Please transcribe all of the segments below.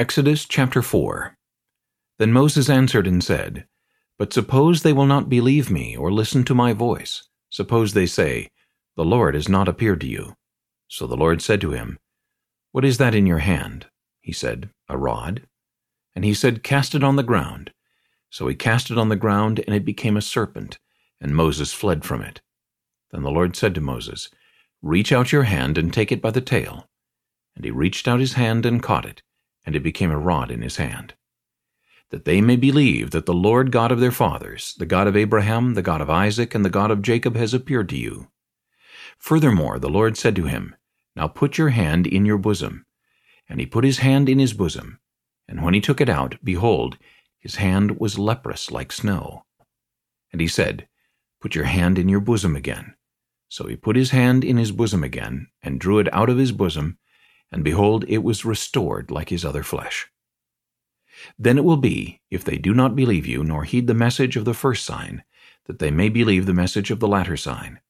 Exodus chapter 4 Then Moses answered and said, But suppose they will not believe me or listen to my voice. Suppose they say, The Lord has not appeared to you. So the Lord said to him, What is that in your hand? He said, A rod. And he said, Cast it on the ground. So he cast it on the ground, and it became a serpent, and Moses fled from it. Then the Lord said to Moses, Reach out your hand and take it by the tail. And he reached out his hand and caught it, and it became a rod in his hand. That they may believe that the Lord God of their fathers, the God of Abraham, the God of Isaac, and the God of Jacob has appeared to you. Furthermore the Lord said to him, Now put your hand in your bosom. And he put his hand in his bosom. And when he took it out, behold, his hand was leprous like snow. And he said, Put your hand in your bosom again. So he put his hand in his bosom again, and drew it out of his bosom, and behold, it was restored like his other flesh. Then it will be, if they do not believe you, nor heed the message of the first sign, that they may believe the message of the latter sign.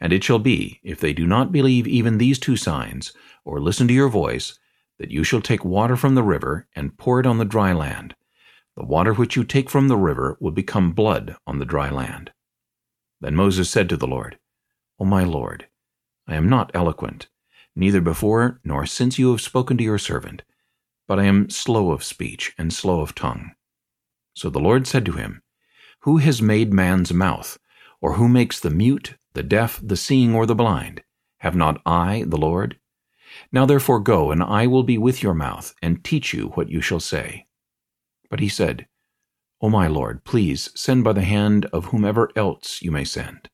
And it shall be, if they do not believe even these two signs, or listen to your voice, that you shall take water from the river, and pour it on the dry land. The water which you take from the river will become blood on the dry land. Then Moses said to the Lord, O my Lord, I am not eloquent, neither before nor since you have spoken to your servant, but I am slow of speech and slow of tongue. So the Lord said to him, Who has made man's mouth, or who makes the mute, the deaf, the seeing, or the blind? Have not I, the Lord? Now therefore go, and I will be with your mouth, and teach you what you shall say. But he said, O my Lord, please send by the hand of whomever else you may send.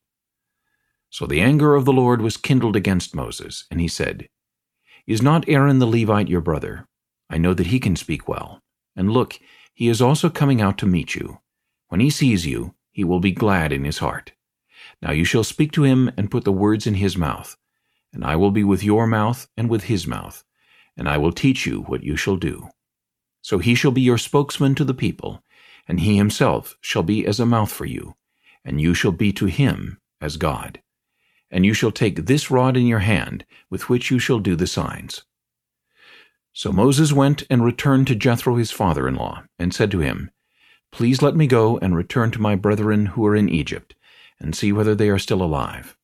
So the anger of the Lord was kindled against Moses, and he said, Is not Aaron the Levite your brother? I know that he can speak well. And look, he is also coming out to meet you. When he sees you, he will be glad in his heart. Now you shall speak to him and put the words in his mouth. And I will be with your mouth and with his mouth, and I will teach you what you shall do. So he shall be your spokesman to the people, and he himself shall be as a mouth for you, and you shall be to him as God and you shall take this rod in your hand, with which you shall do the signs. So Moses went and returned to Jethro his father-in-law, and said to him, Please let me go and return to my brethren who are in Egypt, and see whether they are still alive.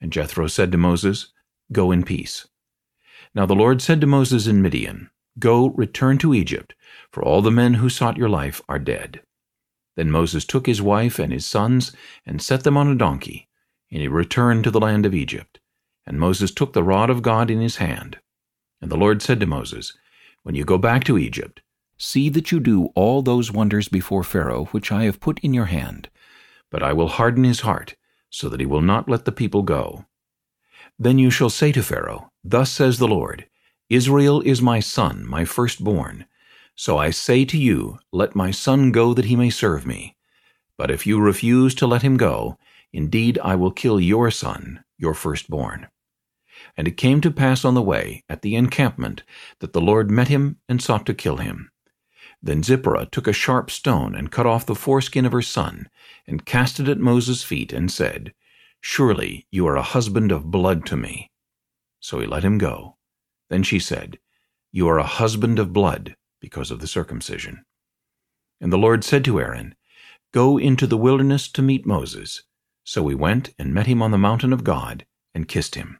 And Jethro said to Moses, Go in peace. Now the Lord said to Moses in Midian, Go, return to Egypt, for all the men who sought your life are dead. Then Moses took his wife and his sons, and set them on a donkey, and he returned to the land of Egypt. And Moses took the rod of God in his hand. And the Lord said to Moses, When you go back to Egypt, see that you do all those wonders before Pharaoh which I have put in your hand. But I will harden his heart, so that he will not let the people go. Then you shall say to Pharaoh, Thus says the Lord, Israel is my son, my firstborn. So I say to you, Let my son go that he may serve me. But if you refuse to let him go, Indeed, I will kill your son, your firstborn. And it came to pass on the way, at the encampment, that the Lord met him and sought to kill him. Then Zipporah took a sharp stone and cut off the foreskin of her son, and cast it at Moses' feet, and said, Surely you are a husband of blood to me. So he let him go. Then she said, You are a husband of blood, because of the circumcision. And the Lord said to Aaron, Go into the wilderness to meet Moses. So we went and met him on the mountain of God, and kissed him.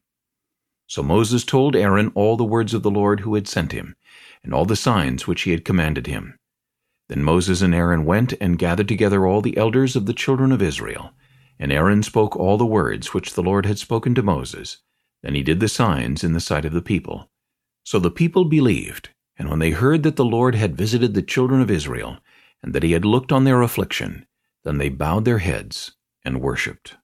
So Moses told Aaron all the words of the Lord who had sent him, and all the signs which he had commanded him. Then Moses and Aaron went and gathered together all the elders of the children of Israel. And Aaron spoke all the words which the Lord had spoken to Moses. Then he did the signs in the sight of the people. So the people believed, and when they heard that the Lord had visited the children of Israel, and that he had looked on their affliction, then they bowed their heads and worshipped.